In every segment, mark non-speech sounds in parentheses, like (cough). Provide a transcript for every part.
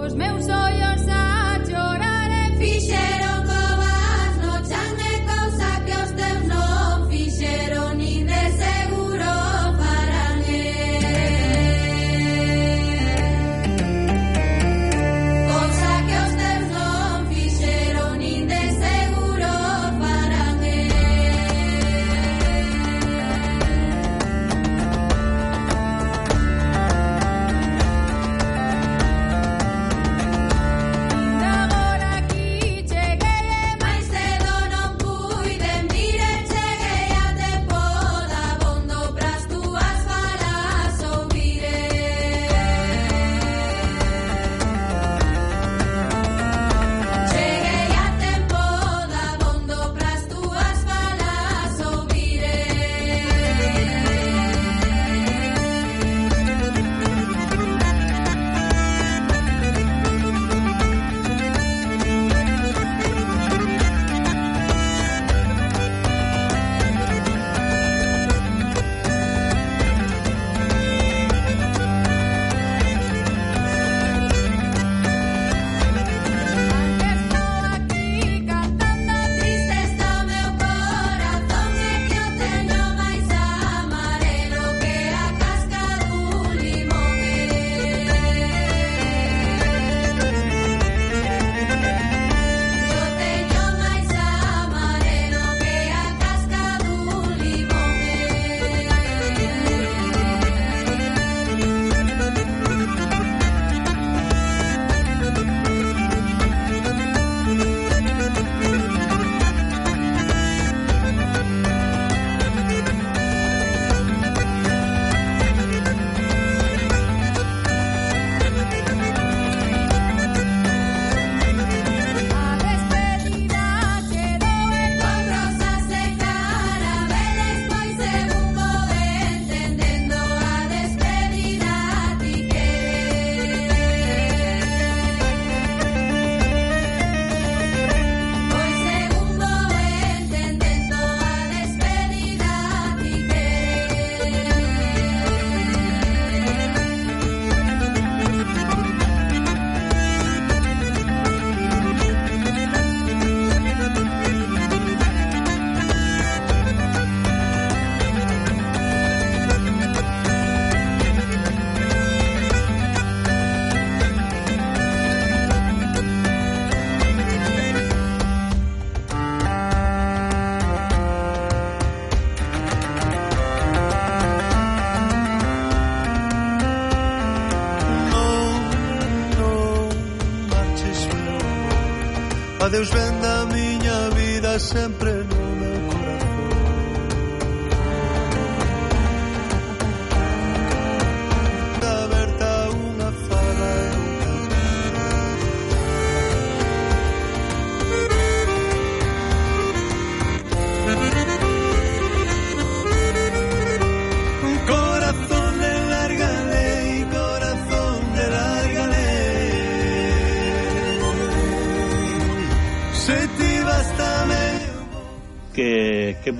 Os meus ollos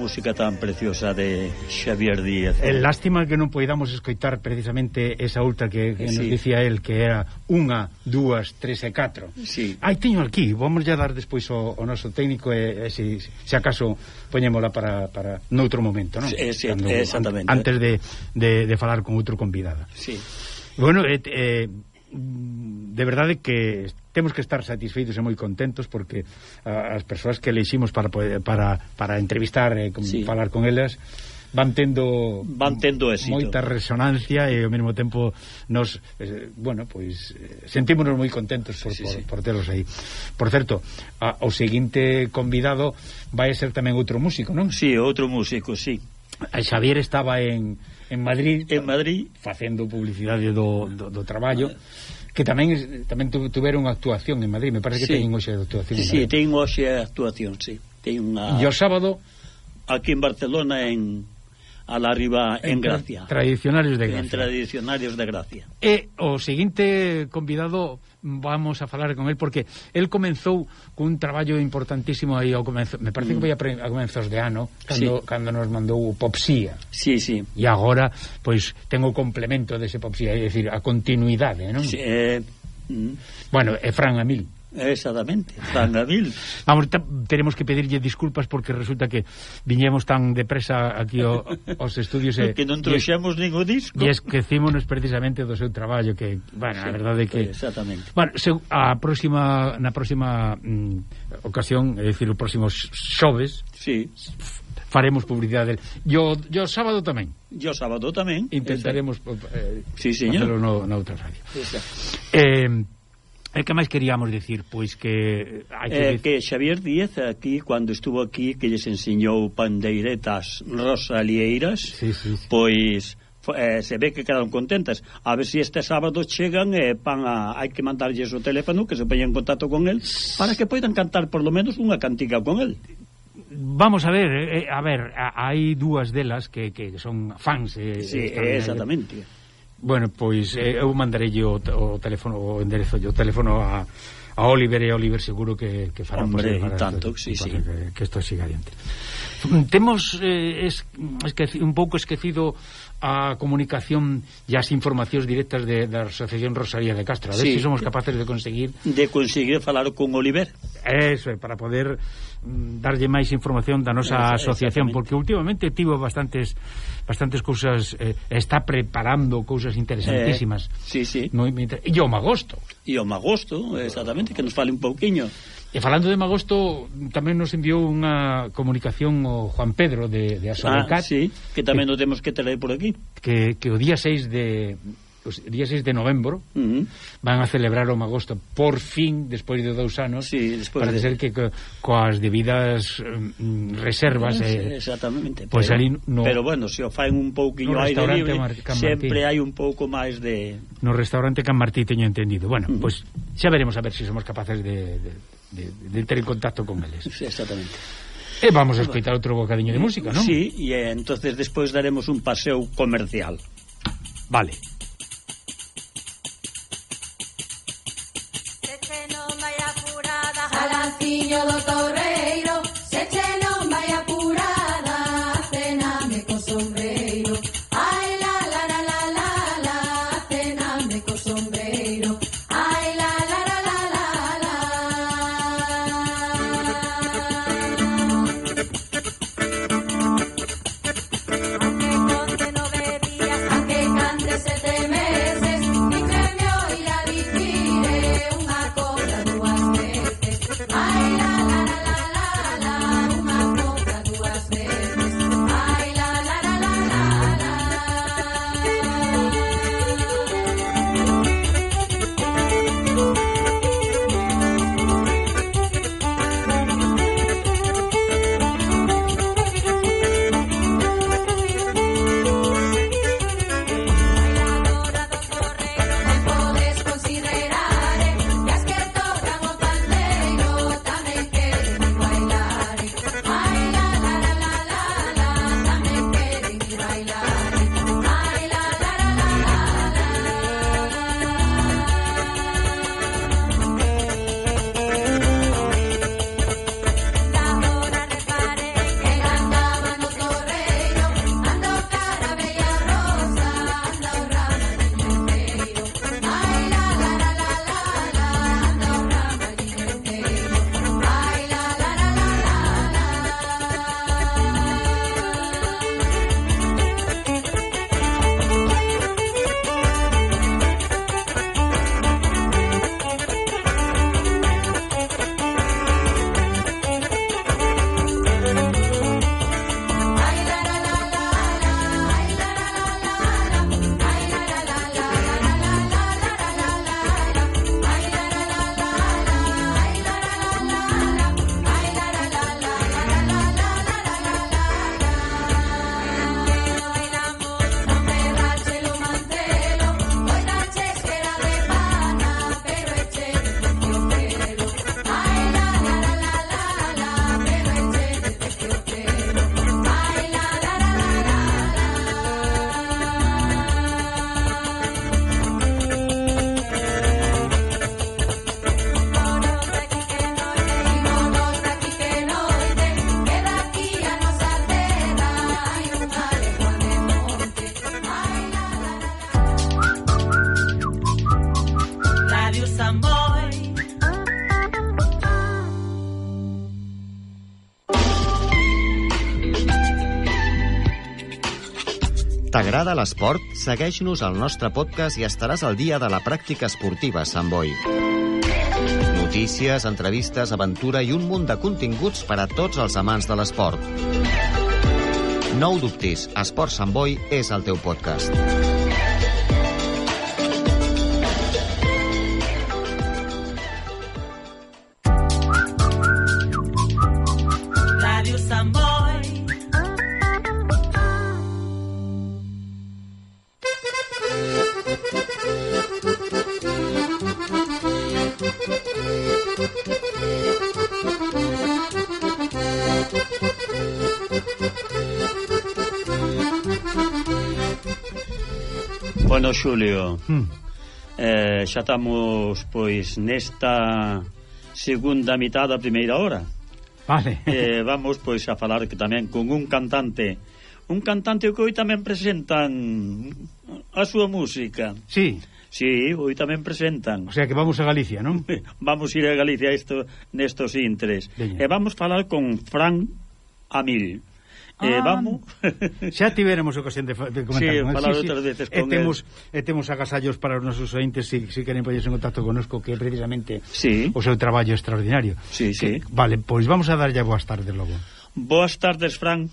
música tan preciosa de Xavier Díaz. É eh, lástima que non poidamos escoitar precisamente esa outra que, que sí. nos dicía el que era unha, dúas, tres e catro. Sí. Aí teño aquí, vamos a dar despois o, o noso técnico e, e se, se acaso poñémola para, para noutro momento, non? Sí, sí, Cando, exactamente. An, antes de, de, de falar con outro convidado. Sí. Bueno, eh, eh, de verdade que temos que estar satisfeitos e moi contentos porque uh, as persoas que eleximos para para para entrevistar e eh, sí. falar con elas van tendo van tendo éxito. moita resonancia e ao mesmo tempo nos eh, bueno, pois eh, sentímonos moi contentos por, sí, por, sí. por telos aí. Por certo, a, o seguinte convidado vai ser tamén outro músico, non? Si, sí, outro músico, si. Sí. Xavier estaba en en Madrid en Madrid facendo publicidade do, do, do traballo ah que tamén tamén tuveron actuación en Madrid, me parece que sí. teñen hoxe actuación. Sí, sí, teñen hoxe actuación, sí. Teñen unha E o sábado aquí en Barcelona en a la riba en, en Gracia. Tradicionarios de Gracia. En Tradicionarios de Gracia. E o seguinte convidado vamos a falar con él porque él comenzou cun traballo importantísimo aí ao comezo, me parece mm. que foi a, pre, a comenzos de ano cando, sí. cando nos mandou o Popsía. Sí, sí. E agora pois ten o complemento dese Popsía, é dicir, a continuidade, non? Sí, eh... Mm. Bueno, e Fran Amil. Exactamente, tan Vamos, Ahorita teremos que pedirlle disculpas porque resulta que viñemos tan depresa aquí o, aos estudios e, que non trouxemos ningún disco. E esquecímonos precisamente do seu traballo que, bueno, sí, a verdade é que Exactamente. Bueno, se, a próxima na próxima mm, ocasión, é dicir, o próximo xoves, sí. faremos publicidade. Yo yo sábado tamén. Yo sábado tamén. Intentaremos eh, sí, señor. no, na outra radio. Exacto. Eh Eh, e que máis queríamos dicir? Pois que... Hai que, eh, eh que Xavier Díez aquí, cando estuvo aquí, que lles ensinou pandeiretas rosalieiras, sí, sí, sí. pois eh, se ve que quedaron contentas. A ver se si este sábado chegan e eh, pan a, hai que mandarlles o teléfono que se poñan en contacto con el para que poidan cantar por lo menos unha cantiga con el. Vamos a ver, eh, eh a ver, hai dúas delas que, que son fans. Eh, sí, exactamente. Bueno, pois eh, eu mandarei o, o teléfono, o enderezo, o teléfono a, a Oliver e a Oliver seguro que, que fará Hombre, para tanto, sí, para sí. Que, que esto siga adiante. Temos eh, es, esqueci, un pouco esquecido a comunicación e as informacións directas de, da Asociación Rosaría de Castro. A ver sí. se si somos capaces de conseguir... De conseguir falar con Oliver. Eso, para poder Mm, darlle máis información da nosa asociación porque últimamente tivo bastantes bastantes cousas eh, está preparando cousas interesantísimas. Eh, sí, sí. No, e o Magosto. E o Magosto, exactamente, que nos fale un pouquiño. E falando de Magosto, tamén nos enviou unha comunicación o Juan Pedro de, de Asobecat. Ah, sí, que tamén que, temos que traer por aquí. Que, que o día 6 de, os día 6 de novembro uh -huh. van a celebrar o Magosto por fin, despois de dous anos sí, parece de... ser que co, coas debidas mm, reservas eh, exactamente, pois pues ali no, pero bueno, se o faen un pouquinho no aire libre Mar sempre hai un pouco máis de no restaurante Can Martí teño entendido bueno, uh -huh. pois pues, xa veremos a ver se si somos capaces de, de, de, de ter en contacto con eles sí, exactamente E vamos a escoitar outro bocadiño de música, non? Sí, e entonces despois daremos un paseo comercial. Vale. niño doctor rey. T'agrada l'esport? Segueix-nos al nostre podcast i estaràs al dia de la pràctica esportiva a Sant Boi. Notícies, entrevistes, aventura i un munt de continguts per a tots els amants de l'esport. No ho dubtis, Esport Sant Boi és el teu podcast. Julio. Hmm. Eh, xa estamos, pois, nesta segunda mitad da primeira hora. Vale. Eh, vamos, pois, a falar que tamén con un cantante. Un cantante que hoy tamén presentan a súa música. Sí. Sí, hoy tamén presentan. O sea que vamos a Galicia, non? (laughs) Vamos ir a Galicia isto, nestos intres. E eh, vamos falar con Fran Amil. Ah. Eh, vamos. (laughs) Xa tiveremos ocasión de, de comentar sí, con sí, outras Veces con temos, el... e temos agasallos para os nosos ointes se si, si queren poñerse en contacto conosco, que é precisamente sí. o seu traballo extraordinario. Sí, que, sí. Vale, pois vamos a darlle boas tardes logo. Boas tardes, Fran.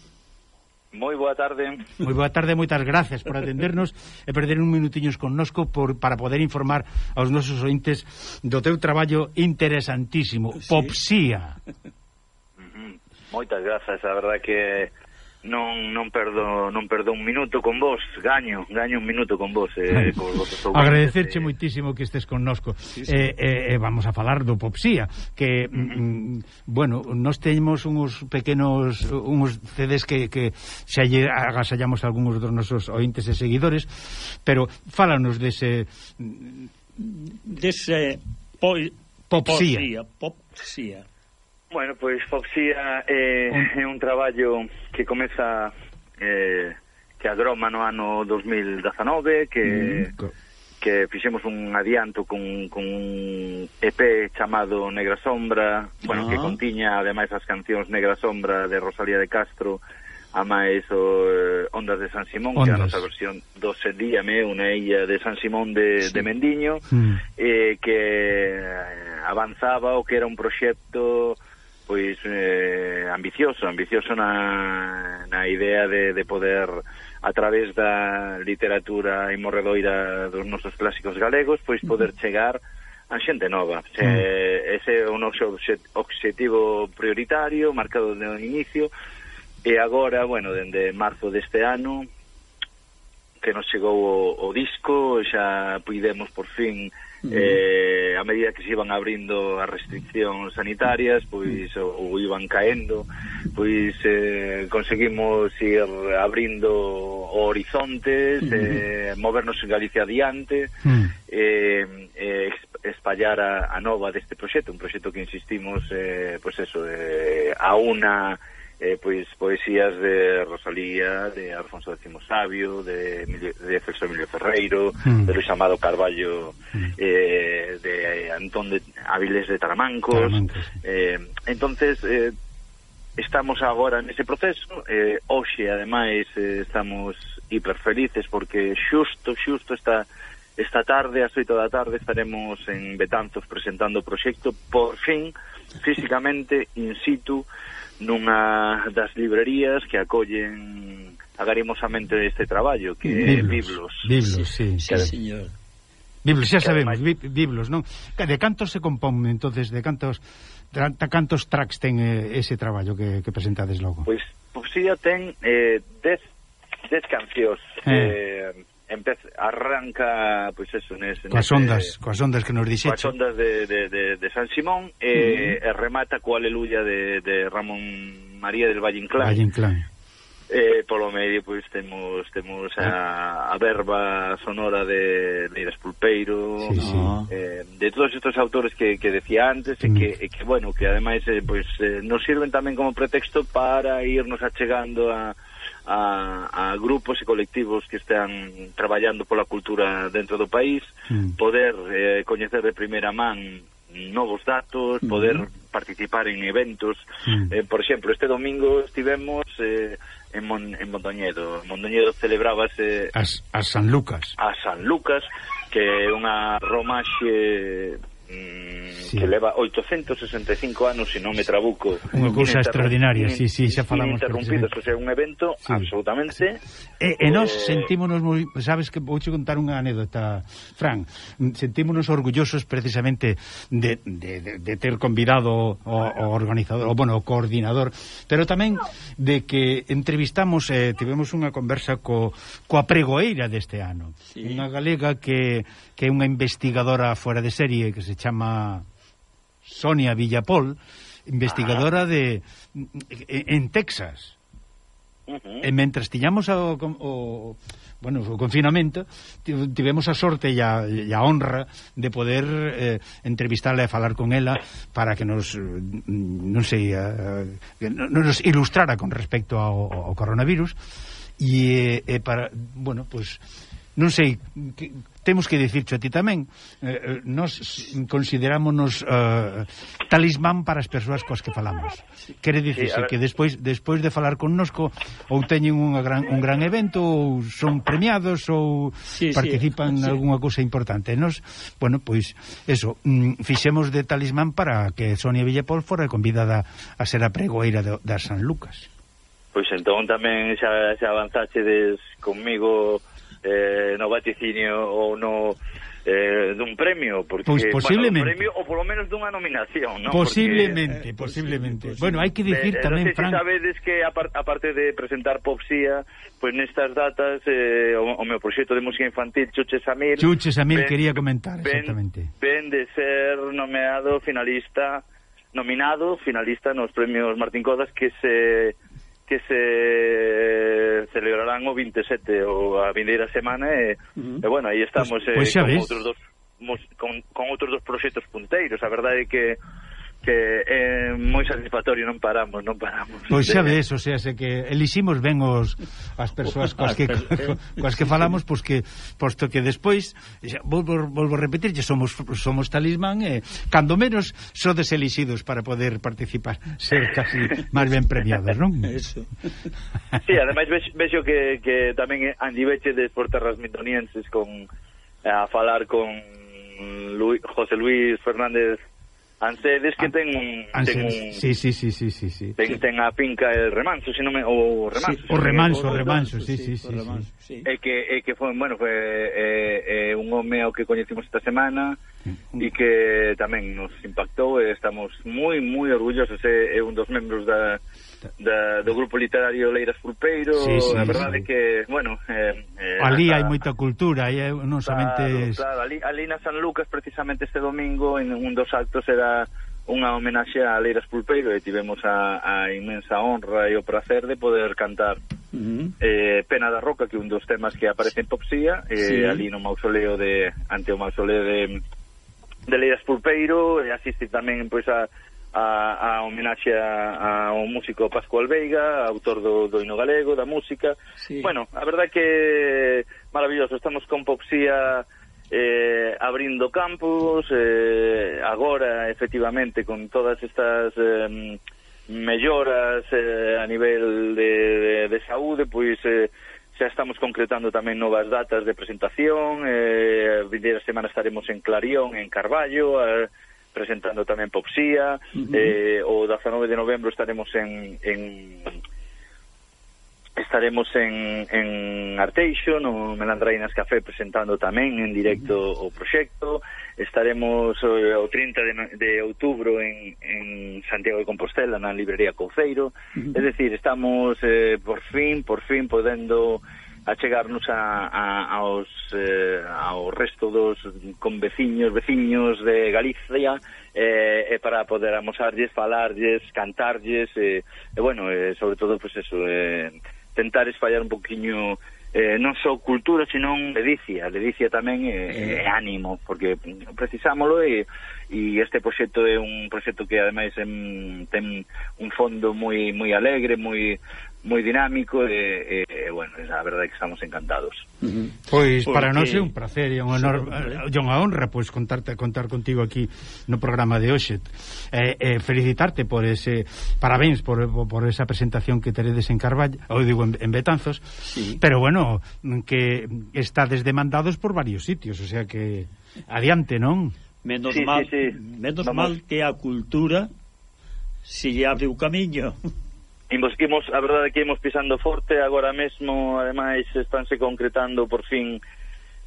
Moi boa tarde. Moi boa tarde, moitas gracias por atendernos e perder un minutiños connosco por, para poder informar aos nosos ointes do teu traballo interesantísimo, sí. Popsía. Moitas grazas, a verdad que non non perdo non perdo un minuto con vos, gaño, gaño un minuto con vos, eh, (laughs) con vos Agradecerche eh, que estes connosco. Sí, sí. Eh, eh, eh, vamos a falar do Popsía, que mm, mm bueno, nós teñemos uns pequenos uns CDs que que xa lle agasallamos a algúns dos nosos ointes e seguidores, pero fálanos dese dese poi, popsía, popsía, popsía. Bueno, pois Foxía é, eh, é un traballo que comeza eh, que agroma no ano 2019 que mm, que fixemos un adianto con, con un EP chamado Negra Sombra bueno, ah. que contiña ademais as cancións Negra Sombra de Rosalía de Castro a máis o eh, Ondas de San Simón, Ondas. que é a nosa versión do Sedíame, unha illa de San Simón de, sí. de Mendiño, mm. eh, que eh, avanzaba o que era un proxecto pois eh, ambicioso, ambicioso na, na idea de, de poder a través da literatura imorredoira dos nosos clásicos galegos, pois poder chegar a xente nova. Se, mm. ese é o noso obxectivo prioritario, marcado no inicio, e agora, bueno, dende marzo deste ano, que nos chegou o, o disco, xa puidemos por fin Eh, a medida que se iban abrindo as restriccións sanitarias, pois ou, iban caendo, pois eh, conseguimos ir abrindo horizontes, eh, movernos en Galicia adiante, uh eh, eh, espallar a, a nova deste proxecto, un proxecto que insistimos, eh, pois eso, eh, a unha eh, pois poesías de Rosalía, de Alfonso X Sabio, de, Emilio, de Celso Emilio Ferreiro, mm. de Luis Amado Carballo, mm. eh, de Antón de Áviles de Taramancos. Taramancos. Eh, entonces, eh, estamos agora nese proceso, eh, hoxe, ademais, eh, estamos hiperfelices porque xusto, xusto está Esta tarde, ás 8 da tarde, estaremos en Betanzos presentando o proxecto, por fin, físicamente, in situ, nunha das librerías que acollen agarimosamente este traballo, que Biblos, é Biblos. Biblos, sí, sí, sí señor. Biblos, xa sabemos, ademais, Biblos, non? De cantos se compón, entonces, de cantos de cantos tracks ten eh, ese traballo que, que presentades logo? Pois, pois pues, poesía ten eh, dez, dez cancións. Eh. eh empeza, arranca pois pues eso, nes, coas ondas, eh, coas ondas que nos dixeche. Coas ondas de, de, de, de San Simón e, eh, e remata coa aleluya de, de Ramón María del Valle Inclán. Valle Inclán. Eh, polo medio pois temos temos a, eh. a verba sonora de Leiras Pulpeiro, sí, sí. Eh, de todos estos autores que, que decía antes mm. e que e que bueno, que ademais eh, pois eh, nos sirven tamén como pretexto para irnos achegando a a, a grupos e colectivos que están traballando pola cultura dentro do país, mm. poder eh, coñecer de primeira man novos datos, mm. poder mm. participar en eventos. Mm. Eh, por exemplo, este domingo estivemos eh, en, Mon en Mondoñedo. Mondoñedo celebrábase... As, a San Lucas. A San Lucas, que é unha romaxe... Mm, sí. que leva 865 anos, se non me trabuco. Unha cousa extraordinaria, sí, sí, xa falamos. Interrompido, o sea, un evento sí. absolutamente... E, e nós eh, sentímonos moi... Sabes que vou contar unha anécdota, Fran. Sentímonos orgullosos precisamente de, de, de, de ter convidado o, o organizador, o, bueno, o coordinador, pero tamén de que entrevistamos, eh, tivemos unha conversa co, coa pregoeira deste ano. Sí. Unha galega que, que é unha investigadora fora de serie que se chama Sonia Villapol, investigadora ah. de en Texas. Uh -huh. E eh, mentre tiñamos o, o bueno, o confinamento, tivemos a sorte e a, e a honra de poder eh, entrevistarla e falar con ela para que nos mm, non sei, eh, eh nos ilustrara con respecto ao, ao coronavirus e, eh, e para, bueno, pois pues, non sei que, temos que dicircho a ti tamén, eh, eh nos considerámonos eh, talismán para as persoas coas que falamos. Quere dicirse sí, que despois despois de falar connosco ou teñen unha gran, un gran evento ou son premiados ou sí, participan sí, en sí. algunha cousa importante. Nos, bueno, pois eso, mm, fixemos de talismán para que Sonia Villapol fora convidada a ser a pregoeira de, da San Lucas. Pois entón tamén xa, xa avanzaxedes conmigo eh, no vaticinio ou no eh, dun premio porque pois posiblemente. Bueno, un premio ou polo menos dunha nominación ¿no? posiblemente, porque, eh, posiblemente posiblemente. bueno, hai que dicir eh, eh tamén, eh, no sé Frank si sabedes que aparte de presentar Popsía pois pues nestas datas eh, o, o meu proxecto de música infantil Chuche Samir Chuche Samir ben, quería comentar, exactamente ben, ben de ser nomeado finalista nominado finalista nos premios Martín Codas que se que se celebrarán o 27 ou a vindeira semana e, uh -huh. e bueno, aí estamos pois, pues, pois pues, eh, con ves. outros dos con, con outros dos proxectos punteiros. A verdade é que que é moi satisfactorio, non paramos, non paramos. Pois xa ves, o sea, se que eliximos ben os as persoas coas que coas que falamos, pois que posto que despois volvo, volvo a repetir, que somos somos talismán e cando menos sodes elixidos para poder participar, ser casi máis ben premiados, non? Eso. Sí, ademais vexo que, que tamén andiveche de por terras mitonienses con a falar con Luis, José Luis Fernández Ancedes que ah, ten un ten un Sí, sí, sí, sí, sí, sí. Ten ten a finca el remanso, se non me o remanso. Sí, o remanso, o remanso, sí, sí, sí. Remanso, sí. É que é que foi, bueno, foi eh, eh, un home ao que coñecimos esta semana mm. e que tamén nos impactou e estamos moi moi orgullosos, é, é un dos membros da da, do grupo literario Leiras Pulpeiro, sí, sí, a verdade sí. que, bueno, eh, eh ali hai moita cultura, e eh, non somente claro, claro, ali, ali na San Lucas precisamente este domingo en un dos actos era unha homenaxe a Leiras Pulpeiro e tivemos a, a inmensa honra e o placer de poder cantar uh -huh. eh, Pena da Roca, que é un dos temas que aparece en Popsía, eh, sí. ali no mausoleo de ante o mausoleo de, de Leiras Pulpeiro, e asiste tamén pois a a, a homenaxe a, a un músico Pascual Veiga, autor do, do hino galego, da música. Sí. Bueno, a verdad que maravilloso, estamos con Popsía eh, abrindo campos, eh, agora efectivamente con todas estas eh, melloras eh, a nivel de, de, de saúde, pois... Eh, xa estamos concretando tamén novas datas de presentación, eh, vindeira semana estaremos en Clarión, en Carballo, eh, presentando tamén Popsía, uh -huh. eh, o 19 de novembro estaremos en, en estaremos en, en Arteixo, no Melandrainas Café, presentando tamén en directo uh -huh. o proxecto. Estaremos eh, o 30 de, de outubro en, en Santiago de Compostela, na librería Couceiro. Uh -huh. É dicir, estamos eh, por fin, por fin podendo a chegarnos a, a, aos, eh, ao resto dos conveciños, veciños de Galicia eh, e para poder amosarlles, falarlles, cantarlles eh, e bueno, eh, sobre todo pues eso, eh, tentar espallar un poquinho eh, non só cultura, senón ledicia, ledicia tamén é, eh, ánimo, porque precisámolo e, e este proxecto é un proxecto que ademais em, ten un fondo moi moi alegre, moi moi dinámico e, e, e bueno, a verdade é que estamos encantados. Uh -huh. Pois Porque... para nós é un placer e un honor, sí, unha eh, honra pois contarte contar contigo aquí no programa de hoxe. Eh, eh, felicitarte por ese parabéns por, por esa presentación que teredes en Carballo, ou digo en, en Betanzos. Sí. Pero bueno, que estades demandados por varios sitios, o sea que adiante, non? Menos sí, mal, sí, sí. menos Vamos. mal que a cultura se lle abre o camiño. (laughs) Imos, imos, a verdade que imos pisando forte agora mesmo, ademais estánse concretando por fin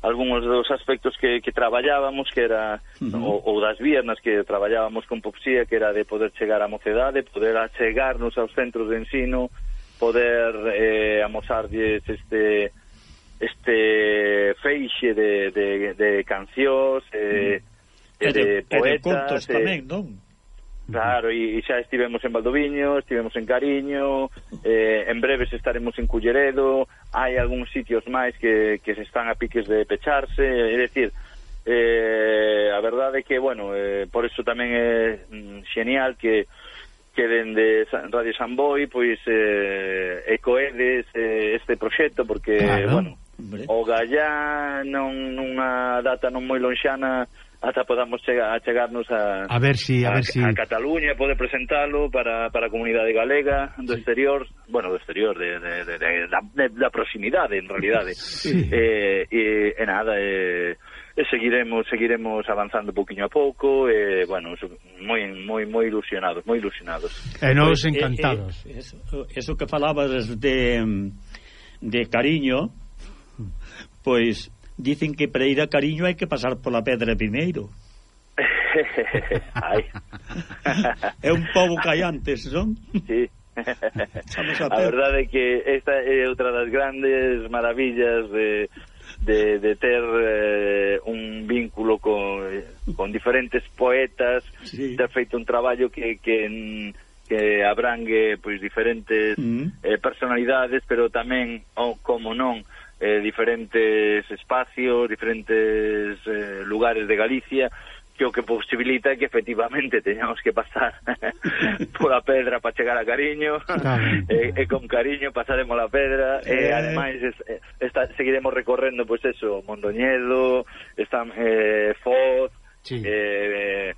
algúns dos aspectos que, que traballábamos que era, uh -huh. ou, ou das vías nas que traballábamos con Popsía, que era de poder chegar á mocedade, poder achegarnos aos centros de ensino, poder eh, amosarlles este este feixe de, de, de cancións eh, uh -huh. e de, e de poetas e de contos eh, tamén, non? Claro, e xa estivemos en Valdoviño, estivemos en Cariño, eh, en breves estaremos en Culleredo, hai algúns sitios máis que, que se están a piques de pecharse, é dicir, eh, a verdade é que, bueno, eh, por iso tamén é mm, xenial que que dende Radio San Boi pois eh, ecoedes eh, este proxecto, porque, claro, bueno, hombre. o Gallá non, nunha data non moi lonxana ata podamos chegar, a chegarnos a, a ver si a, a ver si a Cataluña pode presentalo para, para a comunidade galega do sí. exterior, bueno, do exterior de, de, de, de, da, de, da proximidade en realidade. (laughs) Sí. Eh, e, e nada, eh, e seguiremos seguiremos avanzando poquiño a pouco e bueno, moi moi moi ilusionados, moi ilusionados. E nos eh, encantados. Eh, eso, eso que falabas de de cariño, pois Dicen que para ir a Cariño hai que pasar pola pedra primeiro. Ai. (laughs) é un pobo callantes, non? Sí. (laughs) a, a verdade é que esta é outra das grandes maravillas de, de, de ter eh, un vínculo con, con diferentes poetas, sí. ter feito un traballo que, que, que abrangue pois, diferentes mm. eh, personalidades, pero tamén, oh, como non, eh, diferentes espacios, diferentes eh, lugares de Galicia, que o que posibilita é que efectivamente (laughs) teñamos que pasar (laughs) pola pedra para chegar a Cariño claro. (laughs) e, e con Cariño pasaremos a pedra eh... ademais es, eh, esta, seguiremos recorrendo pois pues eso, Mondoñedo, están eh, Foz, sí. eh,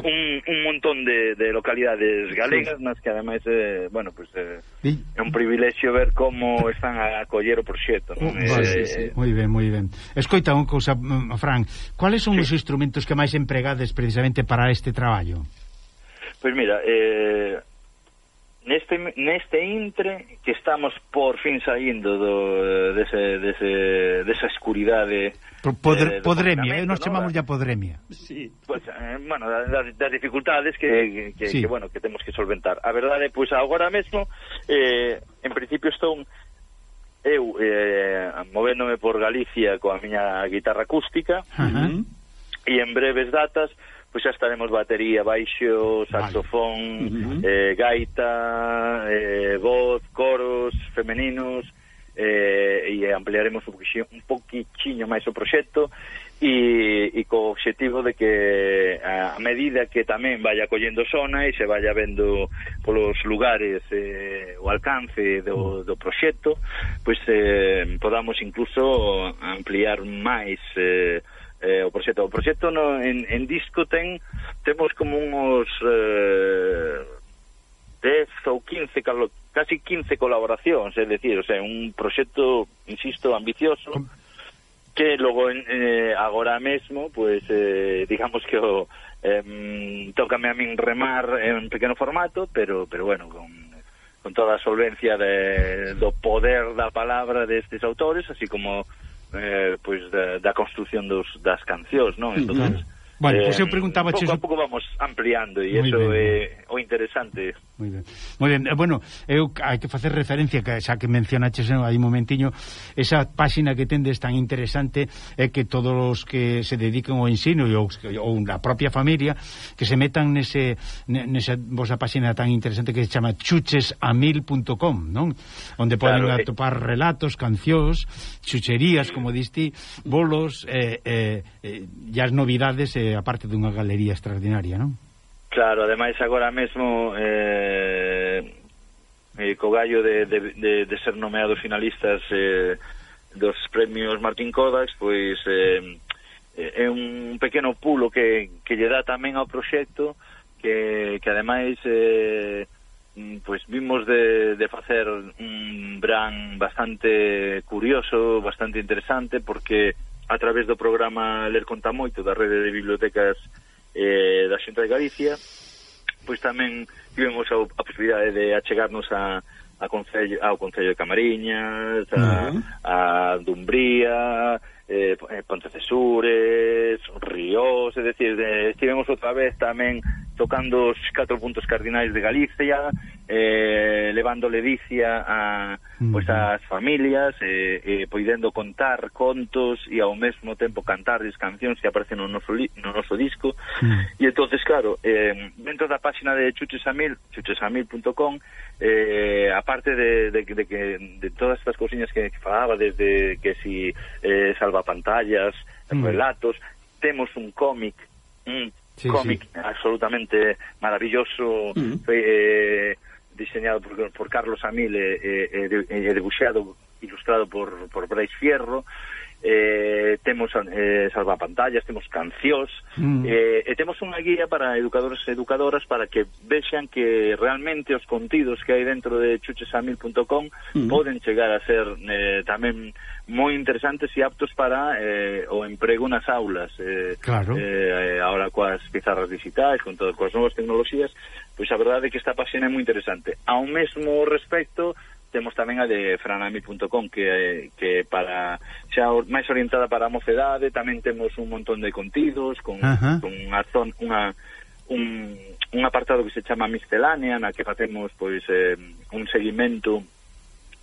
un, un montón de, de localidades galegas sí. nas que ademais eh, bueno, pues, eh, Di... é un privilexio ver como están a acoller o proxecto non? Uh, oh, vale, eh, sí, sí. moi ben, moi ben Escoita unha cousa, mm, Fran Cuáles son sí. os instrumentos que máis empregades precisamente para este traballo? Pois pues mira, eh, neste, neste intre que estamos por fin saindo do, eh, dese, dese, desa escuridade Podre, eh, podremia, eh, nos chamamos ya podremia sí. pues, eh, bueno, das, das dificultades que, que, sí. que, bueno, que temos que solventar a verdade, pois pues, agora mesmo eh, en principio estou eu eh, movéndome por Galicia coa miña guitarra acústica uh -huh. e en breves datas pois xa estaremos batería, baixo, saxofón, uh -huh. eh, gaita, eh, voz, coros femeninos, eh, e ampliaremos un, un poquichiño máis o proxecto e, e co obxectivo de que a medida que tamén vaya collendo zona e se vaya vendo polos lugares eh, o alcance do, do proxecto pois eh, podamos incluso ampliar máis eh, eh, o proxecto. O proxecto no, en, en disco ten temos como unos eh, 10 ou 15 calo, casi 15 colaboracións, é dicir, o sea, un proxecto, insisto, ambicioso que logo en, eh, agora mesmo, pues eh, digamos que o eh, tócame a min remar en pequeno formato, pero pero bueno, con con toda a solvencia de, do poder da palabra destes autores, así como eh, pois da, da construción dos, das cancións, non? Entón, uh -huh. Bueno, eh, pois pues eu preguntaba... Pouco a pouco vamos ampliando e iso é o interesante. Moi ben. Moi ben. Eh, bueno, eu hai que facer referencia, que xa que mencionaches eh, aí un momentiño, esa páxina que tendes tan interesante é que todos os que se dedican ao ensino e ou na propia familia que se metan nese, nesa vosa páxina tan interesante que se chama chuchesamil.com, non? Onde poden claro, eh. atopar eh... relatos, cancións, chucherías, como diste, bolos, eh, eh, eh, e as novidades... Eh, eh, aparte dunha galería extraordinaria, non? Claro, ademais agora mesmo eh, eh, co gallo de, de, de, de ser nomeados finalistas eh, dos premios Martín Kodax, pois eh, eh, é un pequeno pulo que, que lle dá tamén ao proxecto que, que ademais eh, mm, pois vimos de, de facer un bran bastante curioso, bastante interesante porque a través do programa Ler Conta Moito da Rede de Bibliotecas eh, da Xunta de Galicia pois tamén tivemos a, a posibilidade de achegarnos a, a concello, ao Concello de Camariñas, a, uh -huh. a Dumbría, eh, eh Pontecesures, Ríos, é dicir, de, estivemos outra vez tamén tocando os catro puntos cardinais de Galicia, eh, levando ledicia a, mm. pois, as familias, eh, eh, poidendo contar contos e ao mesmo tempo cantarles cancións que aparecen no noso, li, no noso disco. Mm. E entonces claro, eh, dentro da página de chuchesamil, chuchesamil.com, eh, aparte de, de, de, que, de todas estas cousiñas que, que falaba, desde que si eh, salva pantallas, mm. relatos, temos un cómic, un sí, cómic sí. absolutamente maravilloso, mm. eh, diseñado por, por Carlos Amil e eh, eh, eh, eh debuxado, ilustrado por, por Brais Fierro, eh, temos eh, salvapantallas, temos cancións, mm. eh, e temos unha guía para educadores e educadoras para que vexan que realmente os contidos que hai dentro de chuchesamil.com mm. poden chegar a ser eh, tamén moi interesantes e aptos para eh, o emprego nas aulas. Eh, claro. Eh, ahora coas pizarras digitais, con todas coas novas tecnologías, pois a verdade é que esta página é moi interesante. Ao mesmo respecto, temos tamén a de franami.com que, que para xa máis orientada para a mocedade tamén temos un montón de contidos con, con unha, zon, unha un, un apartado que se chama miscelánea na que facemos pois eh, un seguimento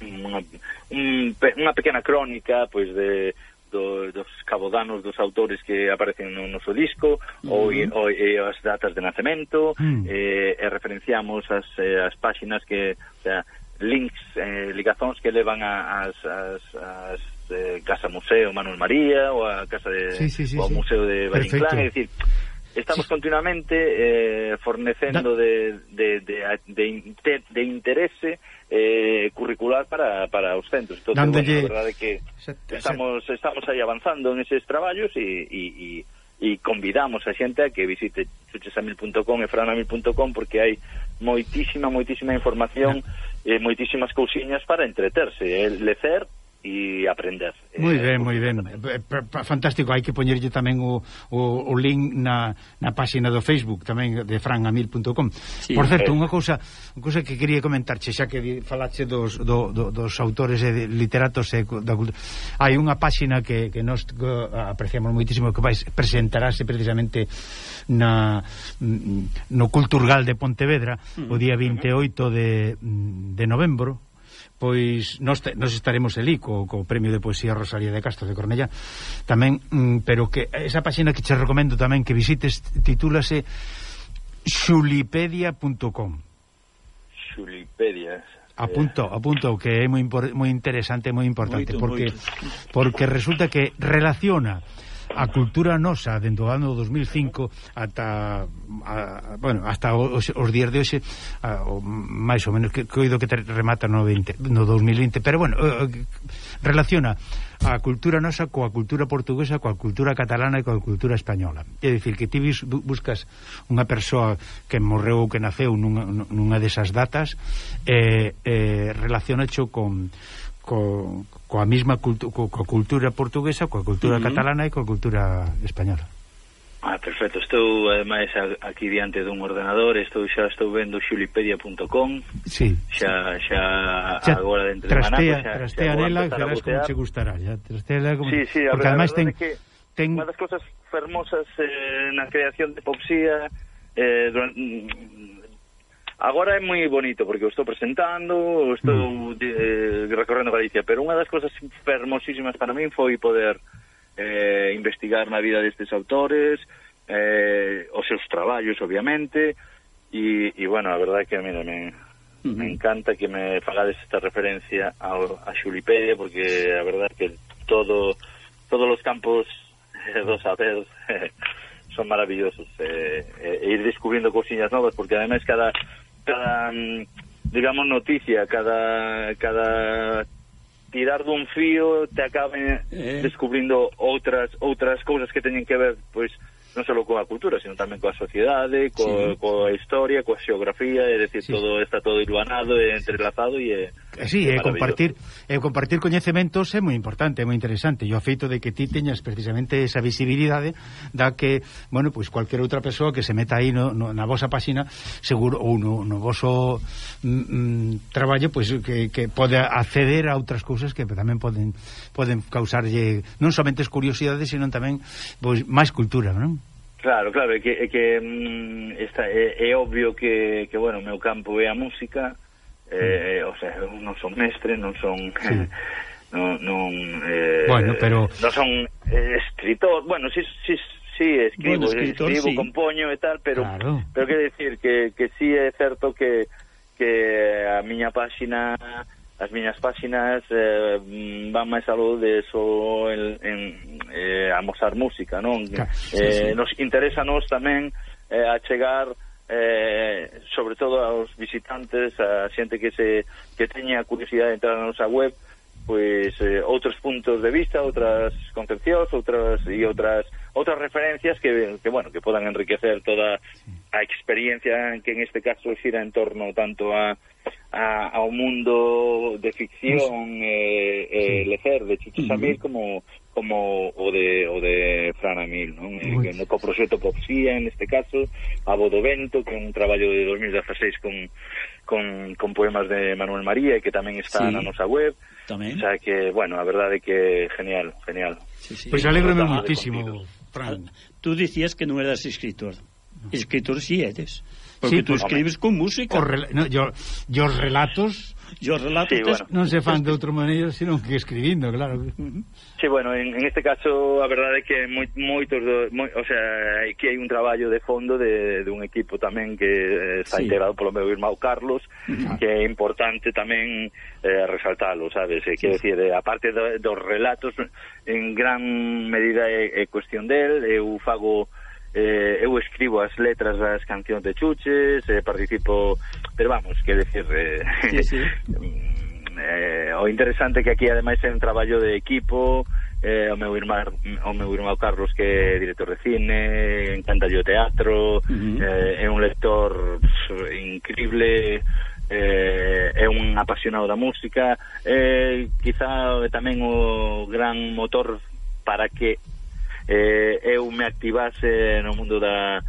unha, un, unha pequena crónica pois de do, dos cabodanos dos autores que aparecen no noso disco uh -huh. ou, ou e as datas de nacemento uh -huh. e, e referenciamos as, eh, as páxinas que o sea, links, eh, ligazóns que levan a, as, as, as eh, Casa Museo Manuel María ou a Casa de, sí, sí, sí, ao sí. Museo de Barinclán, é dicir, estamos sí. continuamente eh, fornecendo de, de, de, de, inter, de interese eh, curricular para, para os centros. Entón, bueno, a verdade é que estamos, estamos aí avanzando en eses traballos e, e, e e convidamos a xente a que visite chuchesamil.com e franamil.com porque hai moitísima, moitísima información e moitísimas cousiñas para entreterse, El lecer e aprender. Moi eh, ben, eh, moi ben. Fantástico, hai que poñerlle tamén o, o, o link na, na páxina do Facebook tamén de franamil.com. Sí, Por certo, eh. unha cousa, unha cousa que quería comentarche, xa que falache dos, do, do, dos autores e literatos e da cultura. Hai unha páxina que, que nós apreciamos moitísimo que vais presentarase precisamente na mm, no Culturgal de Pontevedra mm. o día 28 de, de novembro pois nos, te, nos estaremos elí co, co Premio de Poesía Rosalía de Castro de Cornella tamén, mm, pero que esa páxina que che recomendo tamén que visites titúlase xulipedia.com Xulipedia Apunto, eh. apunto que é moi moi interesante, moi importante moito, porque moito. porque resulta que relaciona a cultura nosa dentro do ano 2005 ata a, bueno, hasta os, os días de hoxe a, o, máis ou menos que coido que te remata no 20, no 2020, pero bueno, eh, eh, relaciona a cultura nosa coa cultura portuguesa, coa cultura catalana e coa cultura española. É dicir, que ti buscas unha persoa que morreu ou que naceu nunha, nunha desas datas e eh, eh, relacionacho con co, coa mesma cultu, co, coa cultura portuguesa, coa cultura uh -huh. catalana e coa cultura española. Ah, perfecto. Estou, ademais, aquí diante dun ordenador, estou xa estou vendo xulipedia.com. Sí. Xa, xa, xa agora dentro trastea, de Manaco, xa, trastea xa nela, verás como che gustará, xa trastea como... Sí, sí, porque ademais ten, que ten unha das cousas fermosas eh, na creación de Popsía eh, durante, mm, Agora é moi bonito, porque o estou presentando, o estou mm. eh, recorrendo Galicia, pero unha das cousas fermosísimas para min foi poder eh, investigar na vida destes autores, eh, os seus traballos, obviamente, e, e bueno, a verdade é que, mira, me, mm-hmm. me encanta que me fagades esta referencia ao, a Xulipedia, porque a verdade é que todo, todos os campos eh, do saber... Eh, son maravillosos eh, eh, ir descubrindo cousiñas novas porque además cada cada mm, digamos noticia, cada cada tirar dun fío te acaben eh. descubrindo outras outras cousas que teñen que ver pois non só coa cultura, sino tamén coa sociedade, co, sí. coa historia, coa xeografía, é dicir, sí. todo está todo iluanado e entrelazado e eh, Eh, sí, eh, é compartir é compartir coñecementos é moi importante, é moi interesante. E o feito de que ti teñas precisamente esa visibilidade da que, bueno, pois cualquier outra persoa que se meta aí no, no, na vosa páxina, seguro ou no, no voso mm, mm, traballo, pois que, que pode acceder a outras cousas que tamén poden poden causarlle non somente curiosidades, sino tamén pois máis cultura, non? Claro, claro, é que, é que mm, esta, é, é obvio que, que bueno, o meu campo é a música, eh, o sea, eu non son mestre, non son sí. (laughs) non, non eh, bueno, pero non son eh, escritor, bueno, si si si escribo, bueno, escritor, escribo, sí. compoño e tal, pero claro. pero quero decir que que si sí é certo que que a miña páxina as miñas páxinas eh, van máis aló de só en, en eh, amosar música, non? Claro, sí, eh, sí. Nos interesa nos tamén eh, a chegar eh, sobre todo aos visitantes, a xente que se que teña curiosidade de entrar na nosa web, pois eh, outros puntos de vista, outras concepcións, outras e outras outras referencias que, que bueno, que podan enriquecer toda a experiencia que en este caso xira en torno tanto a, a ao mundo de ficción sí. eh, eh, sí. lecer de Chicho Samir como como o de, o de Fran Amil, non? Eh, que no co proxecto Popsía, este caso, a Bodovento, que é un traballo de 2016 con, con, con poemas de Manuel María, e que tamén está sí. na nosa web. Tamén. O sea que, bueno, a verdade é que genial, genial. Sí, sí. Pois pues muitísimo, moitísimo, Fran. Ah, tú dicías que non eras escritor. Escritor si sí eres. Porque sí, tú escribes con música. Os rel no, yo, yo os relatos E os relatos sí, bueno. non se fan de outra maneira, senón que escribindo, claro. Sí, bueno, en, en este caso, a verdade é que moi, moitos, do, moi, o sea, que hai un traballo de fondo de, de un equipo tamén que eh, está sí. integrado polo meu irmão Carlos, claro. que é importante tamén eh, resaltalo, sabes? Eh, quero sí. dicir, eh, aparte do, dos relatos, en gran medida é, é cuestión del, eu fago eh, eu escribo as letras das cancións de Chuches, eh, participo, pero vamos, que decir, eh, sí, sí. (laughs) eh, o interesante que aquí ademais é un traballo de equipo, eh, o meu irmán o meu irmão Carlos que é director de cine, encanta o teatro, uh -huh. eh, é un lector pff, increíble, eh, é un apasionado da música, eh, quizá eh, tamén o gran motor para que eh, eu me activase no mundo da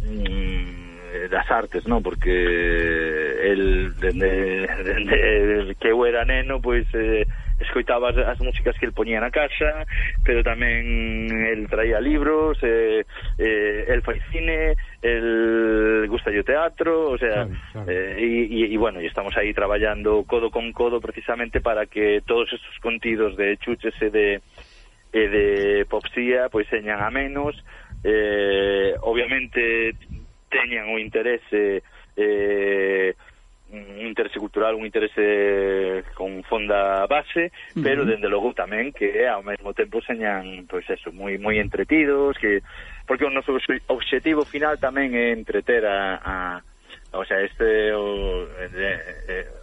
mm, das artes, non? Porque el dende, dende que eu era neno, pois eh, escoitaba as, as músicas que el poñía na casa, pero tamén el traía libros, eh, eh, el fai cine, el gusta o teatro, o sea, claro, claro. Eh, e bueno, y estamos aí traballando codo con codo precisamente para que todos estos contidos de chuches e de e de popsía pois señan a menos, eh, obviamente teñan o interese eh, intercultural, un interese con fonda base, uh -huh. pero dende logo tamén que ao mesmo tempo señan, pois eso, moi moi entretidos, que porque o noso obxectivo final tamén é entreter a, a o sea, este o,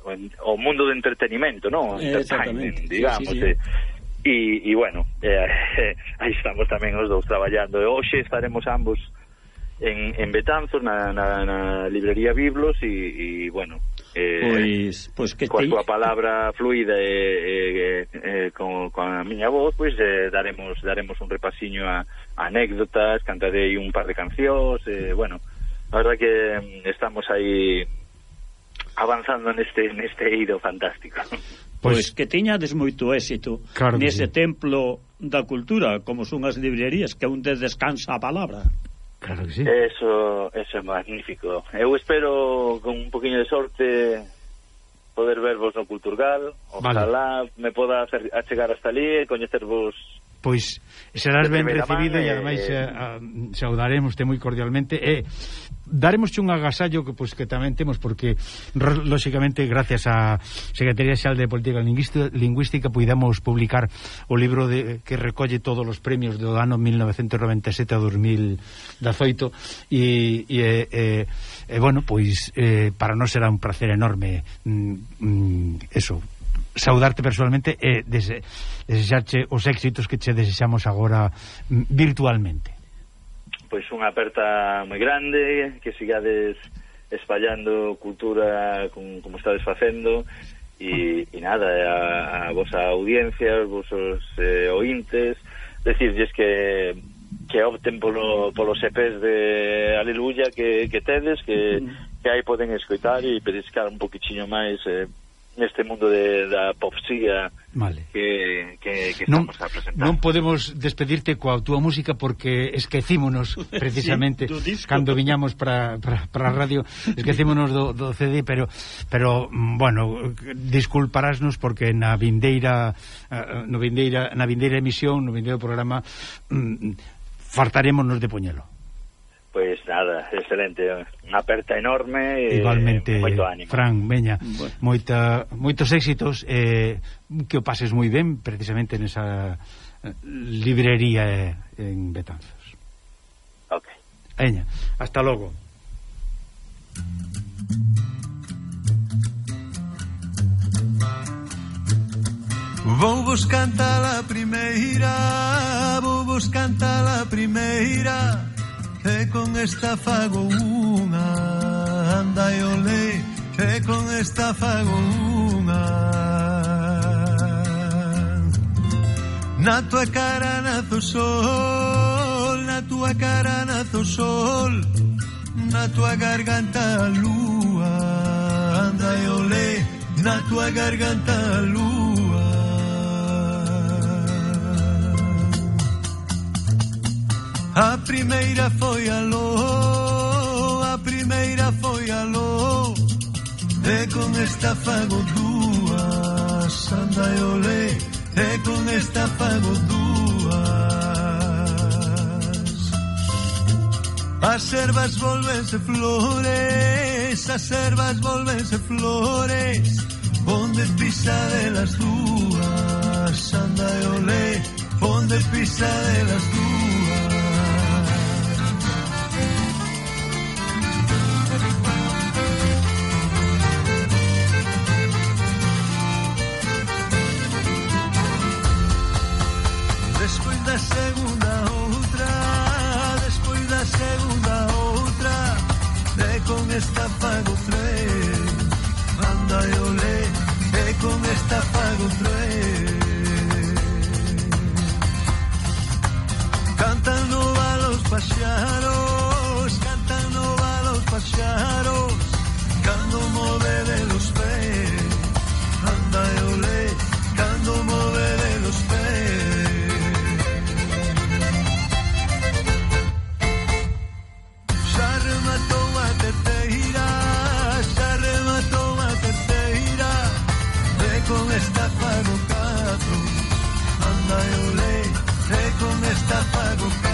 o, o mundo de entretenimento, ¿no? exactamente. digamos, sí, sí, sí. E, e bueno, (laughs) eh, aí estamos tamén os dous traballando. E hoxe estaremos ambos en, en Betanzos, na, na, na librería Biblos, e, e bueno, eh, pois, pois que coa, coa palabra fluida e, e, e, e con, con a miña voz, pois eh, daremos daremos un repasiño a, a anécdotas, cantarei un par de cancións, eh, bueno, a verdad que mm, estamos aí avanzando neste neste eido fantástico. (laughs) Pois, pois, que tiñades moito éxito claro nese sí. templo da cultura, como son as librerías, que onde descansa a palabra. Claro que sí. Eso, eso é magnífico. Eu espero, con un poquinho de sorte, poder vervos no Culturgal, ojalá vale. me poda hacer, achegar hasta ali e coñecervos pois serás ben recibido man, e ademais eh, ah, a, saudaremoste moi cordialmente. E daremos un agasallo que pois que tamén temos porque lóxicamente gracias á Secretaría Xal de Política Lingüística puidamos publicar o libro de que recolle todos os premios do ano 1997 a 2018 e, e, e, e bueno, pois eh, para nós será un placer enorme mm, mm, eso saudarte personalmente e dese, desexarche os éxitos que che desexamos agora mm, virtualmente. Pois unha aperta moi grande, que sigades espallando cultura con, como estades facendo e, e nada, a, a vosa audiencia, os vosos eh, ointes, decirlles que que opten polo, polos EPs de Aleluya que, que tedes, que, que aí poden escoitar e pediscar un poquitiño máis eh, neste mundo de, da popsía vale. que, que, que estamos non, a presentar. Non podemos despedirte coa túa música porque esquecímonos (laughs) (laughs) precisamente sí, cando viñamos para a radio, (laughs) esquecímonos do, do CD, pero pero mm, bueno, disculparásnos porque na vindeira eh, eh, no vindeira na vindeira emisión, no vindeiro programa mm, fartarémonos de poñelo. Pois pues nada, excelente, unha aperta enorme Igualmente, e moito ánimo. Fran, veña, bueno. moita, moitos éxitos, eh, que o pases moi ben precisamente nesa eh, librería eh, en Betanzos. Ok. Veña, hasta logo. Vou vos cantar a primeira Vou vos cantar a primeira e con esta fago unha anda e olé e con esta fago unha. Na tua cara nazo sol na tua cara nazo sol. Na tua garganta lúa anda e olé na tua garganta lúa. A primeira foi aló, a primeira foi aló E con esta fago dúas, anda e olé E con esta fago dúas. As ervas volvense flores, as ervas volvense flores. Onde pisa de las dúas, anda e olé Onde pisa de las dúas. Fago tres. Anda e olé E con esta fago tres. Cantan no balos paxaros apago